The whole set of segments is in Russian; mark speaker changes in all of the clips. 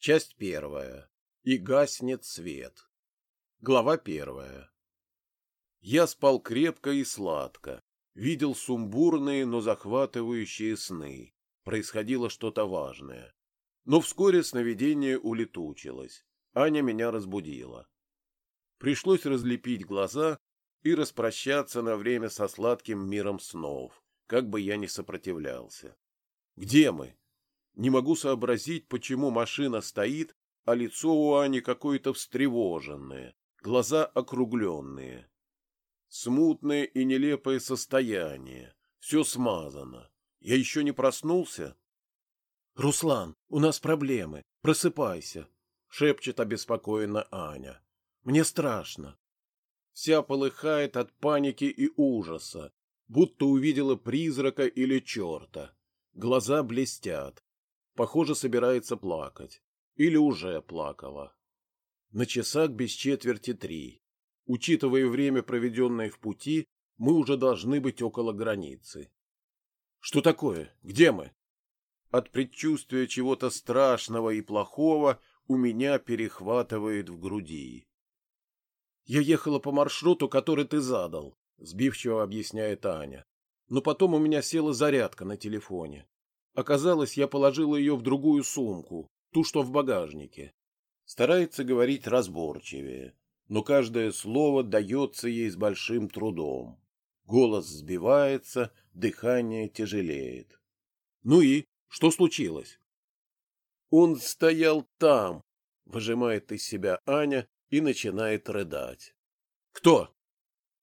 Speaker 1: Часть первая. И гаснет свет. Глава первая. Я спал крепко и сладко. Видел сумбурные, но захватывающие сны. Происходило что-то важное. Но вскоре сновидение улетучилось. Аня меня разбудила. Пришлось разлепить глаза и распрощаться на время со сладким миром снов, как бы я ни сопротивлялся. Где мы? Не могу сообразить, почему машина стоит, а лицо у Ани какое-то встревоженное, глаза округленные. Смутное и нелепое состояние, все смазано. Я еще не проснулся? — Руслан, у нас проблемы, просыпайся, — шепчет обеспокоенно Аня. — Мне страшно. Вся полыхает от паники и ужаса, будто увидела призрака или черта. Глаза блестят, Похоже, собирается плакать. Или уже плакала. На часах без четверти три. Учитывая время, проведенное в пути, мы уже должны быть около границы. Что такое? Где мы? От предчувствия чего-то страшного и плохого у меня перехватывает в груди. Я ехала по маршруту, который ты задал, сбивчиво объясняет Аня. Но потом у меня села зарядка на телефоне. Оказалось, я положила ее в другую сумку, ту, что в багажнике. Старается говорить разборчивее, но каждое слово дается ей с большим трудом. Голос сбивается, дыхание тяжелеет. Ну и что случилось? Он стоял там, выжимает из себя Аня и начинает рыдать. Кто?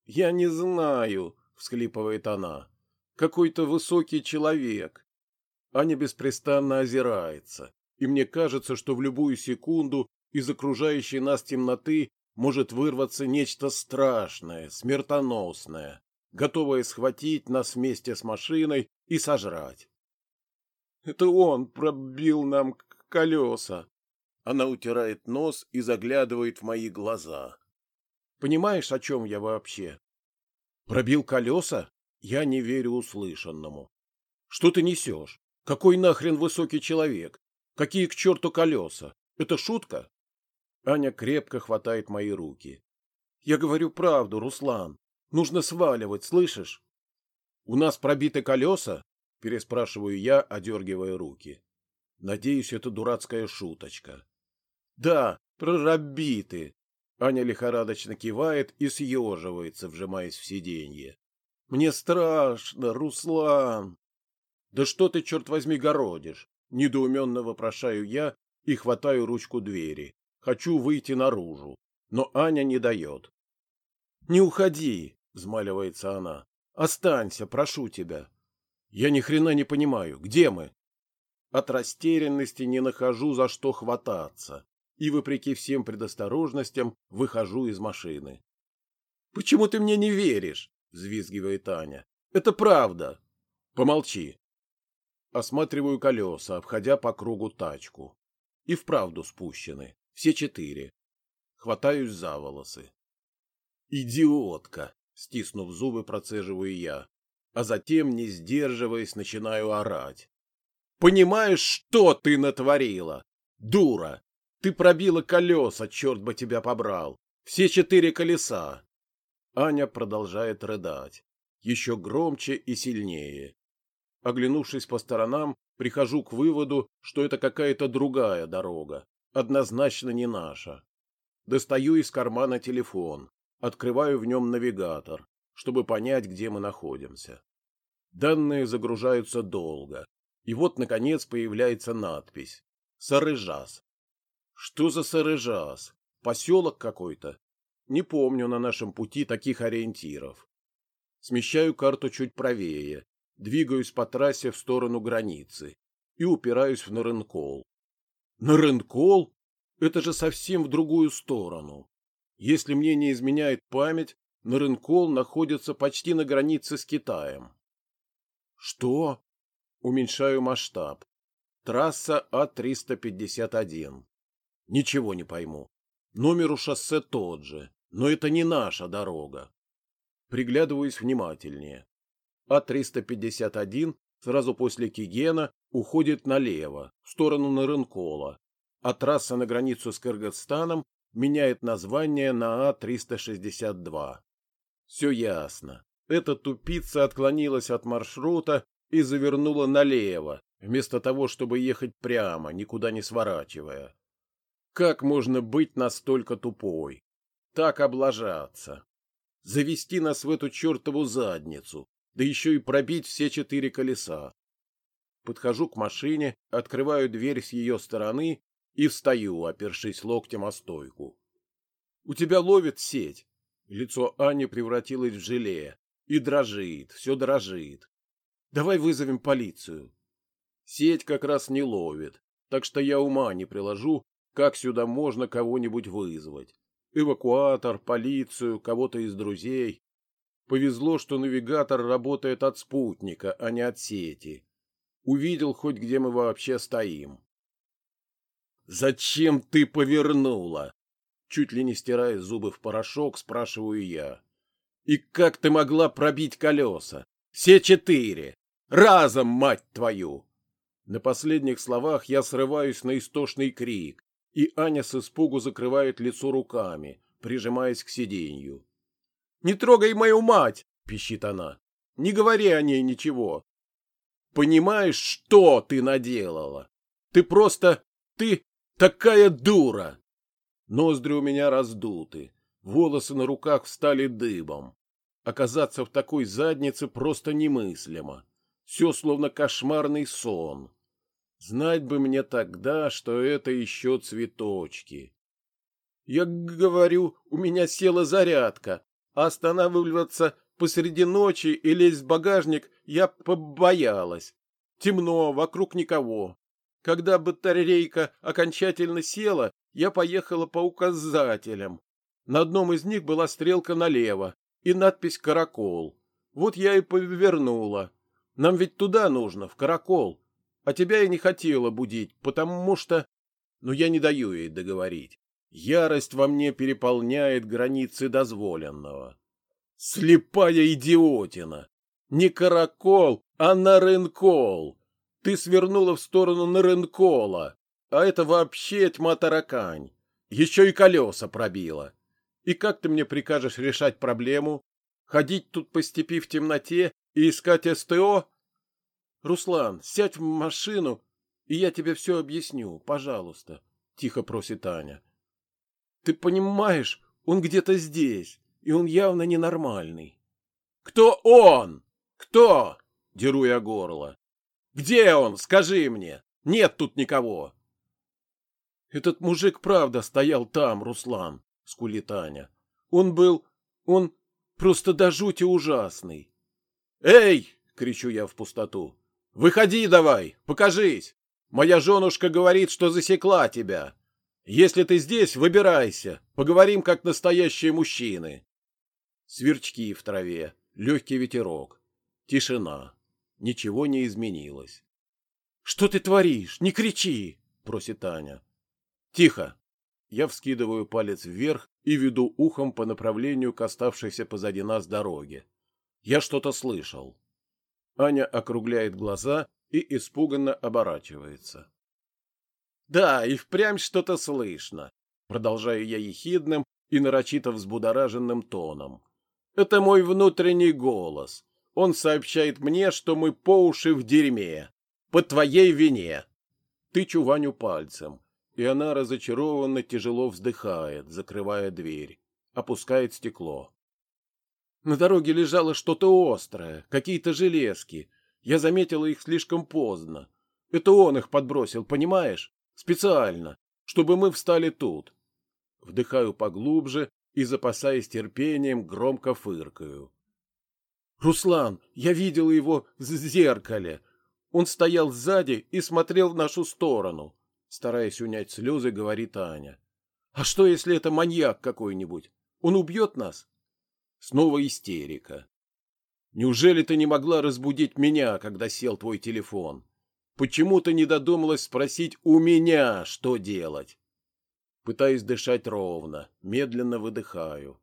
Speaker 1: Я не знаю, всхлипывает она. Какой-то высокий человек. Аня беспрестанно озирается, и мне кажется, что в любую секунду из окружающей нас темноты может вырваться нечто страшное, смертоносное, готовое схватить нас вместе с машиной и сожрать. Это он пробил нам колеса. Она утирает нос и заглядывает в мои глаза. Понимаешь, о чем я вообще? Пробил колеса? Я не верю услышанному. Что ты несешь? Какой нахрен высокий человек? Какие к черту колеса? Это шутка? Аня крепко хватает мои руки. Я говорю правду, Руслан. Нужно сваливать, слышишь? У нас пробиты колеса? Переспрашиваю я, одергивая руки. Надеюсь, это дурацкая шуточка. Да, пробиты. Аня лихорадочно кивает и съеживается, вжимаясь в сиденье. Мне страшно, Руслан. Да что ты, черт возьми, городишь? Недоуменно вопрошаю я и хватаю ручку двери. Хочу выйти наружу, но Аня не дает. Не уходи, взмаливается она. Останься, прошу тебя. Я ни хрена не понимаю, где мы? От растерянности не нахожу за что хвататься и, вопреки всем предосторожностям, выхожу из машины. «Почему ты мне не веришь?» — взвизгивает Аня. «Это правда». «Помолчи. Осматриваю колеса, обходя по кругу тачку. И вправду спущены. Все четыре. Хватаюсь за волосы. «Идиотка!» — стиснув зубы, процеживаю я. А затем, не сдерживаясь, начинаю орать. «Понимаешь, что ты натворила? Дура! Ты пробила колеса, черт бы тебя побрал! Все четыре колеса!» Аня продолжает рыдать. Еще громче и сильнее. Оглянувшись по сторонам, прихожу к выводу, что это какая-то другая дорога, однозначно не наша. Достаю из кармана телефон, открываю в нем навигатор, чтобы понять, где мы находимся. Данные загружаются долго, и вот, наконец, появляется надпись «Сарыжас». Что за Сарыжас? Поселок какой-то? Не помню на нашем пути таких ориентиров. Смещаю карту чуть правее двигаюсь по трассе в сторону границы и упираюсь в Нарынкол. Нарынкол? Это же совсем в другую сторону. Если мне не изменяет память, Нарынкол находится почти на границе с Китаем. Что? Уменьшаю масштаб. Трасса А-351. Ничего не пойму. Номер у шоссе тот же, но это не наша дорога. Приглядываюсь внимательнее. А-351 сразу после Кигена уходит налево, в сторону Нарынкола, а трасса на границу с Кыргызстаном меняет название на А-362. Все ясно. Эта тупица отклонилась от маршрута и завернула налево, вместо того, чтобы ехать прямо, никуда не сворачивая. Как можно быть настолько тупой? Так облажаться? Завести нас в эту чертову задницу, да еще и пробить все четыре колеса. Подхожу к машине, открываю дверь с ее стороны и встаю, опершись локтем о стойку. У тебя ловит сеть. Лицо Ани превратилось в желе и дрожит, все дрожит. Давай вызовем полицию. Сеть как раз не ловит, так что я ума не приложу, как сюда можно кого-нибудь вызвать. Эвакуатор, полицию, кого-то из друзей. Повезло, что навигатор работает от спутника, а не от сети. Увидел хоть где мы вообще стоим. «Зачем ты повернула?» Чуть ли не стирая зубы в порошок, спрашиваю я. «И как ты могла пробить колеса? Все четыре! Разом, мать твою!» На последних словах я срываюсь на истошный крик, и Аня с испугу закрывает лицо руками, прижимаясь к сиденью. «Не трогай мою мать!» — пищит она. «Не говори о ней ничего. Понимаешь, что ты наделала? Ты просто... Ты такая дура!» Ноздри у меня раздуты, волосы на руках встали дыбом. Оказаться в такой заднице просто немыслимо. Все словно кошмарный сон. Знать бы мне тогда, что это еще цветочки. Я говорю, у меня села зарядка, останавливаться посреди ночи и лезть в багажник я побоялась. Темно, вокруг никого. Когда батарейка окончательно села, я поехала по указателям. На одном из них была стрелка налево и надпись «Каракол». Вот я и повернула. Нам ведь туда нужно, в Каракол. А тебя я не хотела будить, потому что... Но я не даю ей договорить. Ярость во мне переполняет границы дозволенного. Слепая идиотина! Не каракол, а нарынкол! Ты свернула в сторону нарынкола, а это вообще тьма таракань. Еще и колеса пробила. И как ты мне прикажешь решать проблему? Ходить тут по степи в темноте и искать СТО? Руслан, сядь в машину, и я тебе все объясню, пожалуйста, тихо просит Аня. Ты понимаешь, он где-то здесь, и он явно ненормальный. Кто он? Кто? Деру я горло. Где он? Скажи мне. Нет тут никого. Этот мужик правда стоял там, Руслан, скулит Аня. Он был... он просто до жути ужасный. Эй! кричу я в пустоту. Выходи давай, покажись. Моя женушка говорит, что засекла тебя. Если ты здесь, выбирайся. Поговорим, как настоящие мужчины. Сверчки в траве, легкий ветерок. Тишина. Ничего не изменилось. — Что ты творишь? Не кричи! — просит Аня. — Тихо. Я вскидываю палец вверх и веду ухом по направлению к оставшейся позади нас дороге. Я что-то слышал. Аня округляет глаза и испуганно оборачивается. «Да, и впрямь что-то слышно», — продолжаю я ехидным и нарочито взбудораженным тоном. «Это мой внутренний голос. Он сообщает мне, что мы по уши в дерьме. По твоей вине». Тычу Ваню пальцем, и она разочарованно тяжело вздыхает, закрывая дверь, опускает стекло. На дороге лежало что-то острое, какие-то железки. Я заметила их слишком поздно. Это он их подбросил, понимаешь? Специально, чтобы мы встали тут. Вдыхаю поглубже и, запасаясь терпением, громко фыркаю. «Руслан, я видела его в зеркале. Он стоял сзади и смотрел в нашу сторону», — стараясь унять слезы, говорит Аня. «А что, если это маньяк какой-нибудь? Он убьет нас?» Снова истерика. Неужели ты не могла разбудить меня, когда сел твой телефон? Почему ты не додумалась спросить у меня, что делать? Пытаюсь дышать ровно, медленно выдыхаю.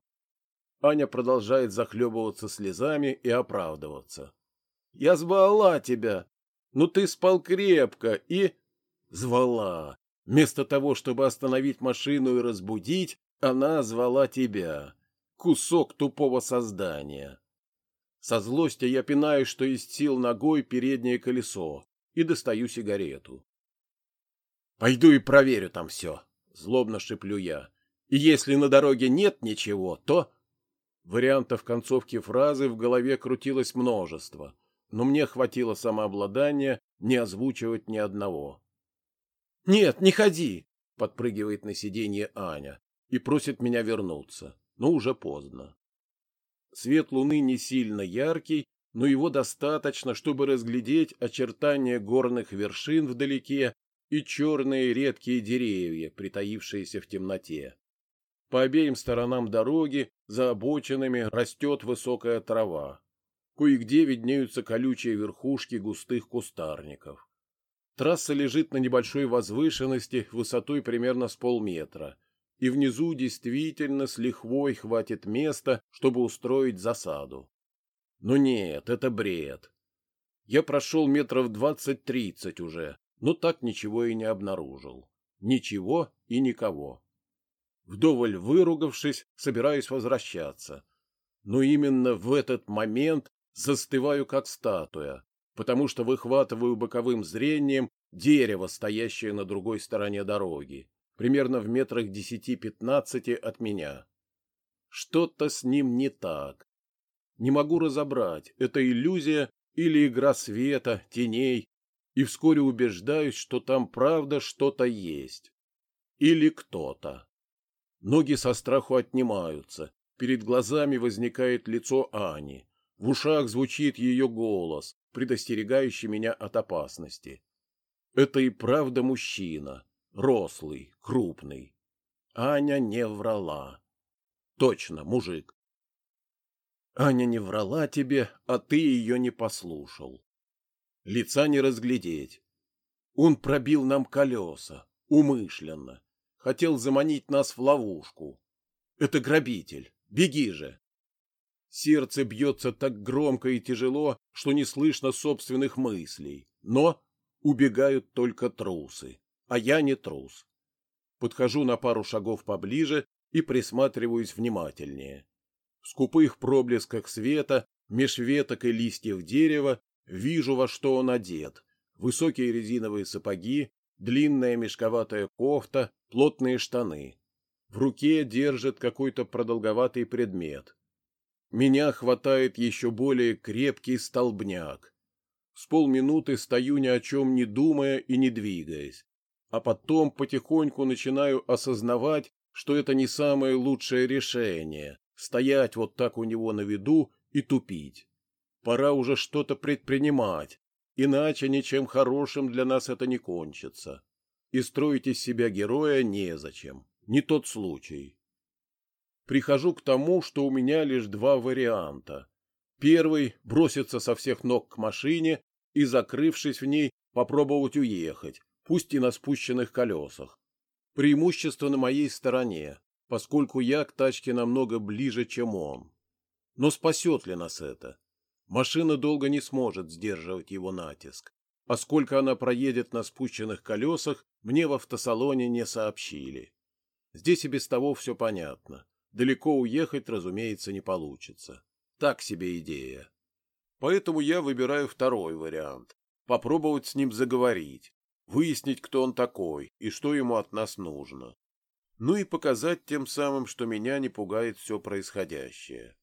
Speaker 1: Аня продолжает захлебываться слезами и оправдываться. Я звала тебя, но ты спал крепко и... Звала. Вместо того, чтобы остановить машину и разбудить, она звала тебя. Кусок тупого создания. Со злости я пинаю, что из сил ногой переднее колесо, и достаю сигарету. «Пойду и проверю там все», — злобно шеплю я. «И если на дороге нет ничего, то...» Вариантов концовки фразы в голове крутилось множество, но мне хватило самообладания не озвучивать ни одного. «Нет, не ходи!» — подпрыгивает на сиденье Аня и просит меня вернуться, но уже поздно. Свет луны не сильно яркий, но его достаточно, чтобы разглядеть очертания горных вершин вдалеке и черные редкие деревья, притаившиеся в темноте. По обеим сторонам дороги за обочинами растет высокая трава. Кое-где виднеются колючие верхушки густых кустарников. Трасса лежит на небольшой возвышенности высотой примерно с полметра, и внизу действительно с лихвой хватит места, чтобы устроить засаду. Но нет, это бред. Я прошел метров двадцать-тридцать уже, но так ничего и не обнаружил. Ничего и никого. Вдоволь выругавшись, собираюсь возвращаться. Но именно в этот момент застываю как статуя, потому что выхватываю боковым зрением дерево, стоящее на другой стороне дороги, примерно в метрах десяти-пятнадцати от меня. Что-то с ним не так. Не могу разобрать, это иллюзия или игра света, теней, и вскоре убеждаюсь, что там правда что-то есть. Или кто-то. Ноги со страху отнимаются, перед глазами возникает лицо Ани, в ушах звучит ее голос, предостерегающий меня от опасности. Это и правда мужчина, рослый, крупный. Аня не врала. Точно, мужик. Аня не врала тебе, а ты ее не послушал. Лица не разглядеть. Он пробил нам колеса, умышленно. Хотел заманить нас в ловушку. Это грабитель. Беги же. Сердце бьется так громко и тяжело, что не слышно собственных мыслей. Но убегают только трусы, а я не трус. Подхожу на пару шагов поближе и присматриваюсь внимательнее. В скупых проблесках света, меж веток и листьев дерева, вижу, во что он одет. Высокие резиновые сапоги, длинная мешковатая кофта, плотные штаны. В руке держит какой-то продолговатый предмет. Меня хватает еще более крепкий столбняк. С полминуты стою ни о чем не думая и не двигаясь, а потом потихоньку начинаю осознавать, что это не самое лучшее решение — стоять вот так у него на виду и тупить. Пора уже что-то предпринимать, иначе ничем хорошим для нас это не кончится. И строить из себя героя незачем, не тот случай прихожу к тому, что у меня лишь два варианта. Первый — броситься со всех ног к машине и, закрывшись в ней, попробовать уехать, пусть и на спущенных колесах. Преимущество на моей стороне, поскольку я к тачке намного ближе, чем он. Но спасет ли нас это? Машина долго не сможет сдерживать его натиск. Сколько она проедет на спущенных колесах, мне в автосалоне не сообщили. Здесь и без того все понятно. Далеко уехать, разумеется, не получится. Так себе идея. Поэтому я выбираю второй вариант. Попробовать с ним заговорить, выяснить, кто он такой и что ему от нас нужно. Ну и показать тем самым, что меня не пугает все происходящее.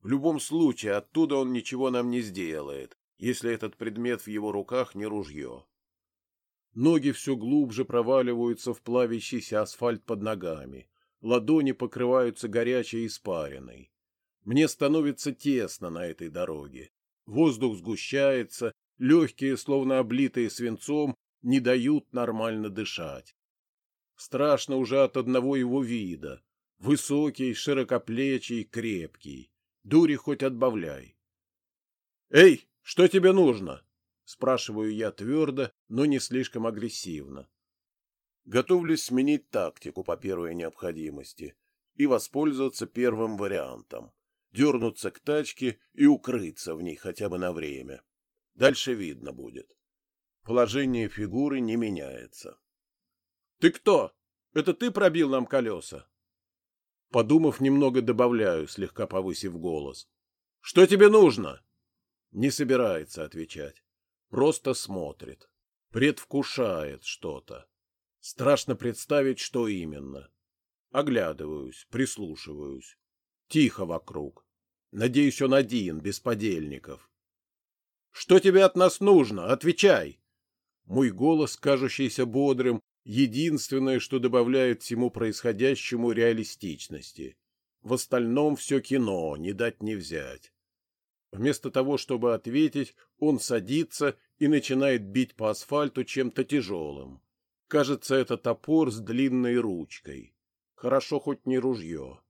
Speaker 1: В любом случае, оттуда он ничего нам не сделает, если этот предмет в его руках не ружье. Ноги все глубже проваливаются в плавящийся асфальт под ногами ладони покрываются горячей испариной. Мне становится тесно на этой дороге. Воздух сгущается, легкие, словно облитые свинцом, не дают нормально дышать. Страшно уже от одного его вида. Высокий, широкоплечий, крепкий. Дури хоть отбавляй. «Эй, что тебе нужно?» — спрашиваю я твердо, но не слишком агрессивно. Готовлюсь сменить тактику по первой необходимости и воспользоваться первым вариантом. Дернуться к тачке и укрыться в ней хотя бы на время. Дальше видно будет. Положение фигуры не меняется. Ты кто? Это ты пробил нам колеса? Подумав, немного добавляю, слегка повысив голос. Что тебе нужно? Не собирается отвечать. Просто смотрит. Предвкушает что-то. Страшно представить, что именно. Оглядываюсь, прислушиваюсь. Тихо вокруг. Надеюсь, он один, без подельников. Что тебе от нас нужно? Отвечай. Мой голос, кажущийся бодрым, единственное, что добавляет всему происходящему реалистичности. В остальном все кино, не дать не взять. Вместо того, чтобы ответить, он садится и начинает бить по асфальту чем-то тяжелым. Кажется, это топор с длинной ручкой. Хорошо хоть не ружье.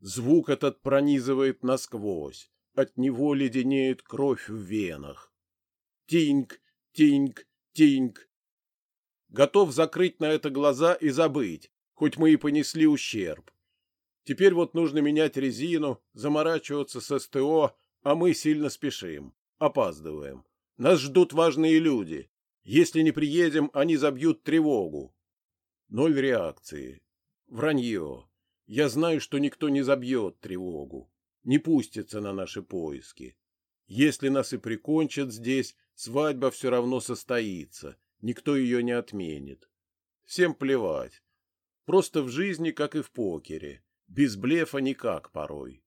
Speaker 1: Звук этот пронизывает насквозь. От него леденеет кровь в венах. Тиньк, тиньк, тиньк. Готов закрыть на это глаза и забыть, хоть мы и понесли ущерб. Теперь вот нужно менять резину, заморачиваться с СТО, а мы сильно спешим, опаздываем. Нас ждут важные люди. Если не приедем, они забьют тревогу. Ноль реакции. Вранье. Я знаю, что никто не забьет тревогу, не пустится на наши поиски. Если нас и прикончат здесь, свадьба все равно состоится, никто ее не отменит. Всем плевать. Просто в жизни, как и в покере. Без блефа никак порой.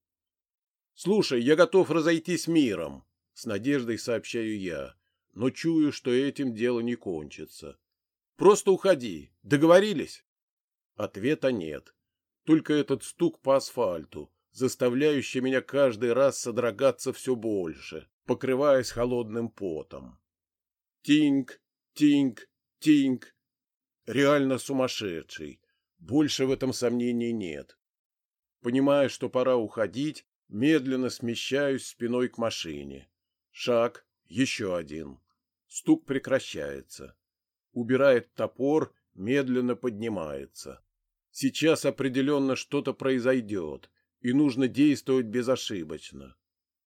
Speaker 1: Слушай, я готов разойтись миром, с надеждой сообщаю я, но чую, что этим дело не кончится. Просто уходи. Договорились? Ответа нет. Только этот стук по асфальту, заставляющий меня каждый раз содрогаться все больше, покрываясь холодным потом. Тинг, тинг, тинг. Реально сумасшедший. Больше в этом сомнений нет. Понимая, что пора уходить, медленно смещаюсь спиной к машине. Шаг, еще один. Стук прекращается. Убирает топор, медленно поднимается. Сейчас определенно что-то произойдет, и нужно действовать безошибочно.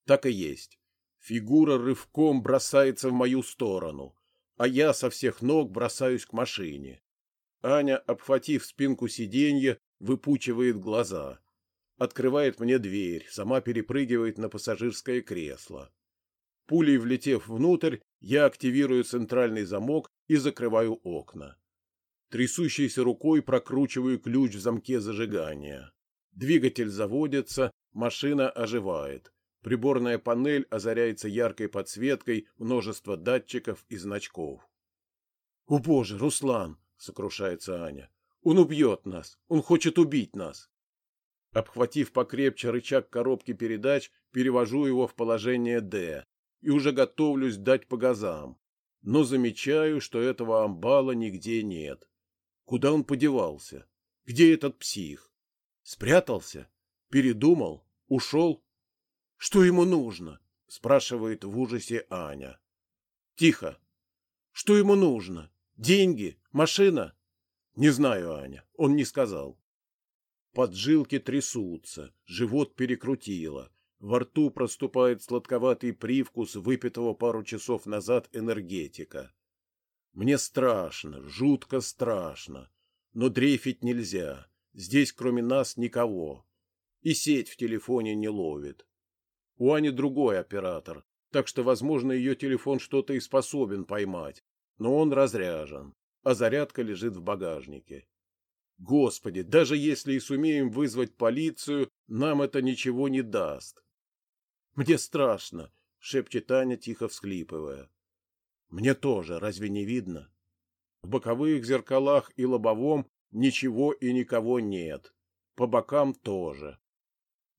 Speaker 1: Так и есть. Фигура рывком бросается в мою сторону, а я со всех ног бросаюсь к машине. Аня, обхватив спинку сиденья, выпучивает глаза. Открывает мне дверь, сама перепрыгивает на пассажирское кресло. Пулей влетев внутрь, я активирую центральный замок и закрываю окна. Трясущейся рукой прокручиваю ключ в замке зажигания. Двигатель заводится, машина оживает. Приборная панель озаряется яркой подсветкой множества датчиков и значков. — О боже, Руслан! — сокрушается Аня. — Он убьет нас! Он хочет убить нас! Обхватив покрепче рычаг коробки передач, перевожу его в положение «Д» и уже готовлюсь дать по газам. Но замечаю, что этого амбала нигде нет. Куда он подевался? Где этот псих? Спрятался? Передумал? Ушел? Что ему нужно? Спрашивает в ужасе Аня. Тихо. Что ему нужно? Деньги? Машина? Не знаю, Аня. Он не сказал. Поджилки трясутся, живот перекрутило. Во рту проступает сладковатый привкус выпитого пару часов назад энергетика. Мне страшно, жутко страшно. Но дрейфить нельзя. Здесь кроме нас никого. И сеть в телефоне не ловит. У Ани другой оператор, так что, возможно, ее телефон что-то и способен поймать. Но он разряжен, а зарядка лежит в багажнике. Господи, даже если и сумеем вызвать полицию, нам это ничего не даст. Мне страшно, шепчет Аня, тихо всхлипывая. Мне тоже, разве не видно? В боковых зеркалах и лобовом ничего и никого нет. По бокам тоже.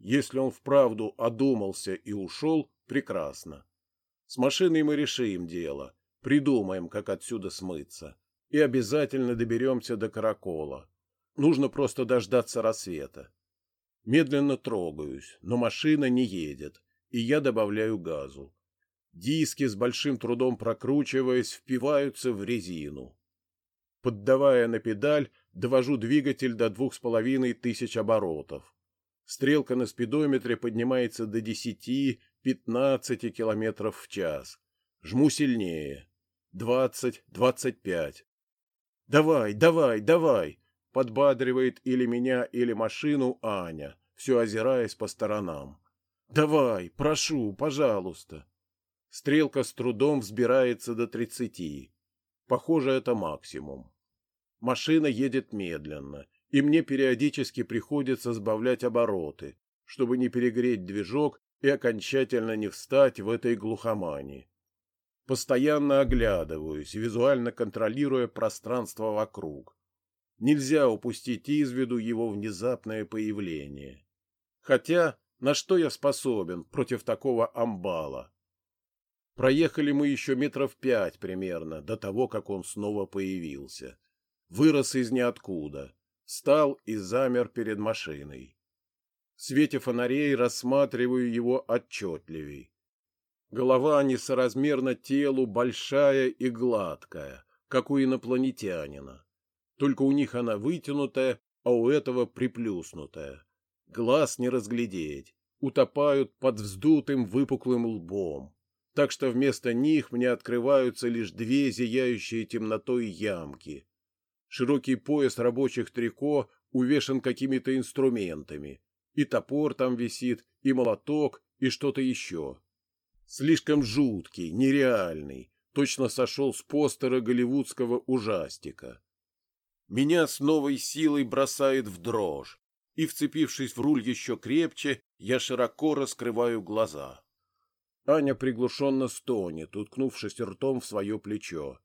Speaker 1: Если он вправду одумался и ушел, прекрасно. С машиной мы решим дело, придумаем, как отсюда смыться. И обязательно доберемся до Каракола. Нужно просто дождаться рассвета. Медленно трогаюсь, но машина не едет, и я добавляю газу. Диски с большим трудом прокручиваясь, впиваются в резину. Поддавая на педаль, довожу двигатель до двух с половиной тысяч оборотов. Стрелка на спидометре поднимается до 10-15 километров в час. Жму сильнее. 20-25. Давай, давай, давай! Подбадривает или меня, или машину Аня, все озираясь по сторонам. Давай, прошу, пожалуйста. Стрелка с трудом взбирается до тридцати. Похоже, это максимум. Машина едет медленно, и мне периодически приходится сбавлять обороты, чтобы не перегреть движок и окончательно не встать в этой глухомане. Постоянно оглядываюсь, визуально контролируя пространство вокруг. Нельзя упустить из виду его внезапное появление. Хотя, на что я способен против такого амбала? Проехали мы еще метров пять примерно до того, как он снова появился. Вырос из ниоткуда, встал и замер перед машиной. В свете фонарей рассматриваю его отчетливей. Голова несоразмерно телу большая и гладкая, как у инопланетянина. Только у них она вытянутая, а у этого приплюснутая. Глаз не разглядеть, утопают под вздутым выпуклым лбом. Так что вместо них мне открываются лишь две зияющие темнотой ямки. Широкий пояс рабочих трико увешан какими-то инструментами. И топор там висит, и молоток, и что-то еще. Слишком жуткий, нереальный, точно сошел с постера голливудского ужастика. Меня с новой силой бросает в дрожь, и, вцепившись в руль еще крепче, я широко раскрываю глаза. Аня приглушенно стонет, уткнувшись ртом в свое плечо.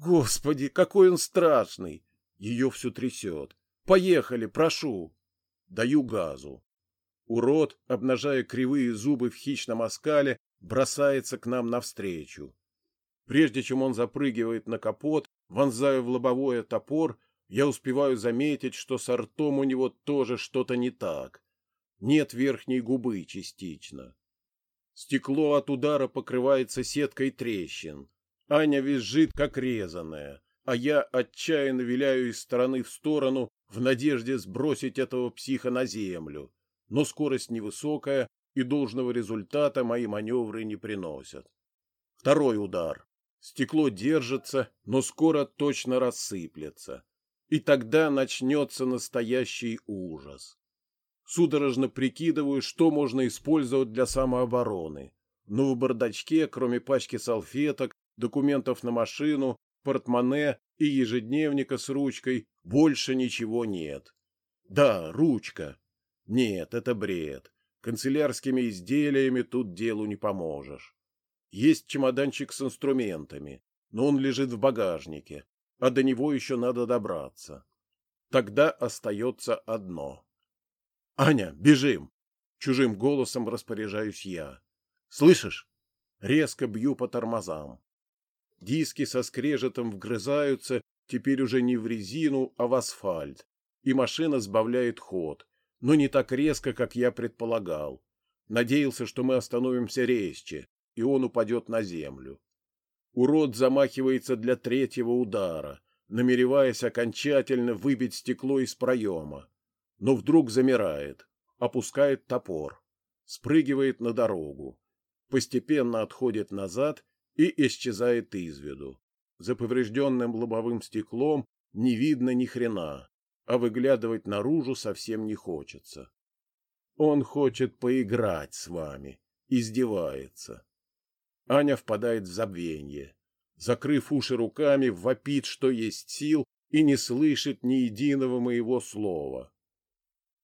Speaker 1: «Господи, какой он страшный!» Ее все трясет. «Поехали, прошу!» Даю газу. Урод, обнажая кривые зубы в хищном оскале, бросается к нам навстречу. Прежде чем он запрыгивает на капот, вонзая в лобовое топор, я успеваю заметить, что с ртом у него тоже что-то не так. Нет верхней губы частично. Стекло от удара покрывается сеткой трещин. Аня визжит, как резаная, а я отчаянно виляю из стороны в сторону в надежде сбросить этого психа на землю но скорость невысокая, и должного результата мои маневры не приносят. Второй удар. Стекло держится, но скоро точно рассыплется. И тогда начнется настоящий ужас. Судорожно прикидываю, что можно использовать для самообороны. Но в бардачке, кроме пачки салфеток, документов на машину, портмоне и ежедневника с ручкой, больше ничего нет. Да, ручка. Нет, это бред. Канцелярскими изделиями тут делу не поможешь. Есть чемоданчик с инструментами, но он лежит в багажнике, а до него еще надо добраться. Тогда остается одно. «Аня, бежим!» Чужим голосом распоряжаюсь я. «Слышишь?» Резко бью по тормозам. Диски со скрежетом вгрызаются теперь уже не в резину, а в асфальт, и машина сбавляет ход, но не так резко, как я предполагал. Надеялся, что мы остановимся резче, и он упадет на землю. Урод замахивается для третьего удара, намереваясь окончательно выбить стекло из проема. Но вдруг замирает, опускает топор, спрыгивает на дорогу, постепенно отходит назад и исчезает из виду. За поврежденным лобовым стеклом не видно ни хрена а выглядывать наружу совсем не хочется. Он хочет поиграть с вами, издевается. Аня впадает в забвение. Закрыв уши руками, вопит, что есть сил, и не слышит ни единого моего слова.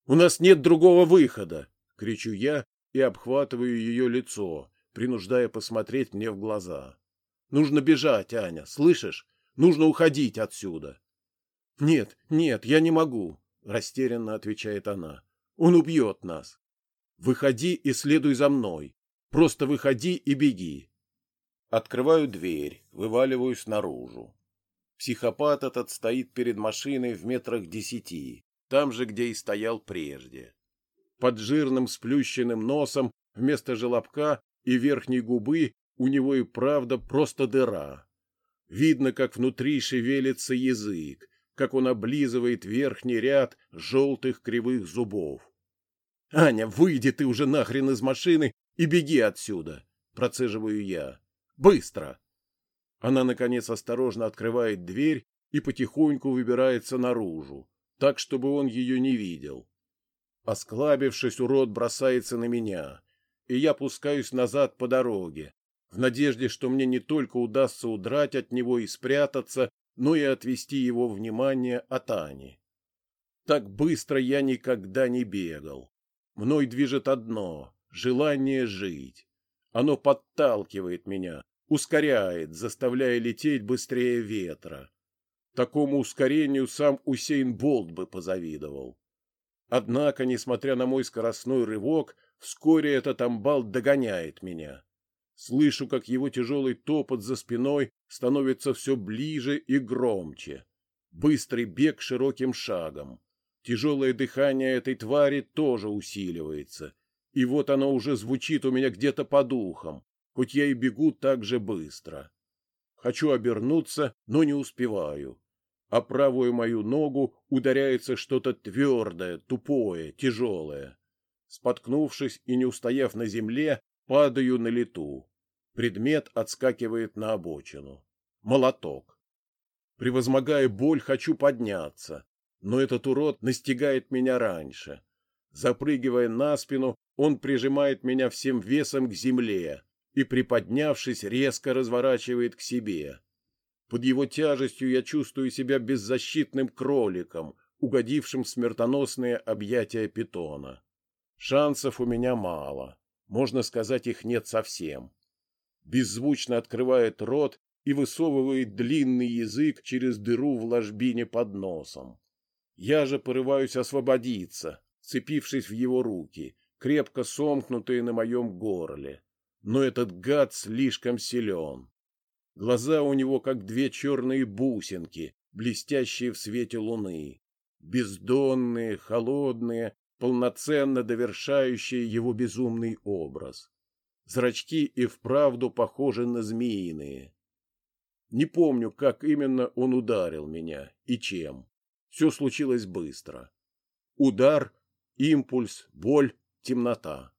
Speaker 1: «У нас нет другого выхода!» — кричу я и обхватываю ее лицо, принуждая посмотреть мне в глаза. «Нужно бежать, Аня, слышишь? Нужно уходить отсюда!» «Нет, нет, я не могу», — растерянно отвечает она. «Он убьет нас. Выходи и следуй за мной. Просто выходи и беги». Открываю дверь, вываливаюсь наружу. Психопат этот стоит перед машиной в метрах десяти, там же, где и стоял прежде. Под жирным сплющенным носом вместо желобка и верхней губы у него и правда просто дыра. Видно, как внутри шевелится язык, как он облизывает верхний ряд желтых кривых зубов. — Аня, выйди ты уже нахрен из машины и беги отсюда! — процеживаю я. — Быстро! Она, наконец, осторожно открывает дверь и потихоньку выбирается наружу, так, чтобы он ее не видел. Осклабившись, урод бросается на меня, и я пускаюсь назад по дороге, в надежде, что мне не только удастся удрать от него и спрятаться, но и отвести его внимание от Ани. Так быстро я никогда не бегал. Мной движет одно — желание жить. Оно подталкивает меня, ускоряет, заставляя лететь быстрее ветра. Такому ускорению сам Усейн Болт бы позавидовал. Однако, несмотря на мой скоростной рывок, вскоре этот амбал догоняет меня. Слышу, как его тяжелый топот за спиной становится все ближе и громче. Быстрый бег широким шагом. Тяжелое дыхание этой твари тоже усиливается. И вот оно уже звучит у меня где-то под ухом, хоть я и бегу так же быстро. Хочу обернуться, но не успеваю а правую мою ногу ударяется что-то твердое, тупое, тяжелое. Споткнувшись и не устояв на земле, падаю на лету. Предмет отскакивает на обочину. Молоток. Превозмогая боль, хочу подняться, но этот урод настигает меня раньше. Запрыгивая на спину, он прижимает меня всем весом к земле и, приподнявшись, резко разворачивает к себе. Под его тяжестью я чувствую себя беззащитным кроликом, угодившим в смертоносные объятия питона. Шансов у меня мало. Можно сказать, их нет совсем. Беззвучно открывает рот и высовывает длинный язык через дыру в ложбине под носом. Я же порываюсь освободиться, цепившись в его руки, крепко сомкнутые на моем горле. Но этот гад слишком силен. Глаза у него как две черные бусинки, блестящие в свете луны. Бездонные, холодные, полноценно довершающие его безумный образ. Зрачки и вправду похожи на змеиные. Не помню, как именно он ударил меня и чем. Все случилось быстро. Удар, импульс, боль, темнота.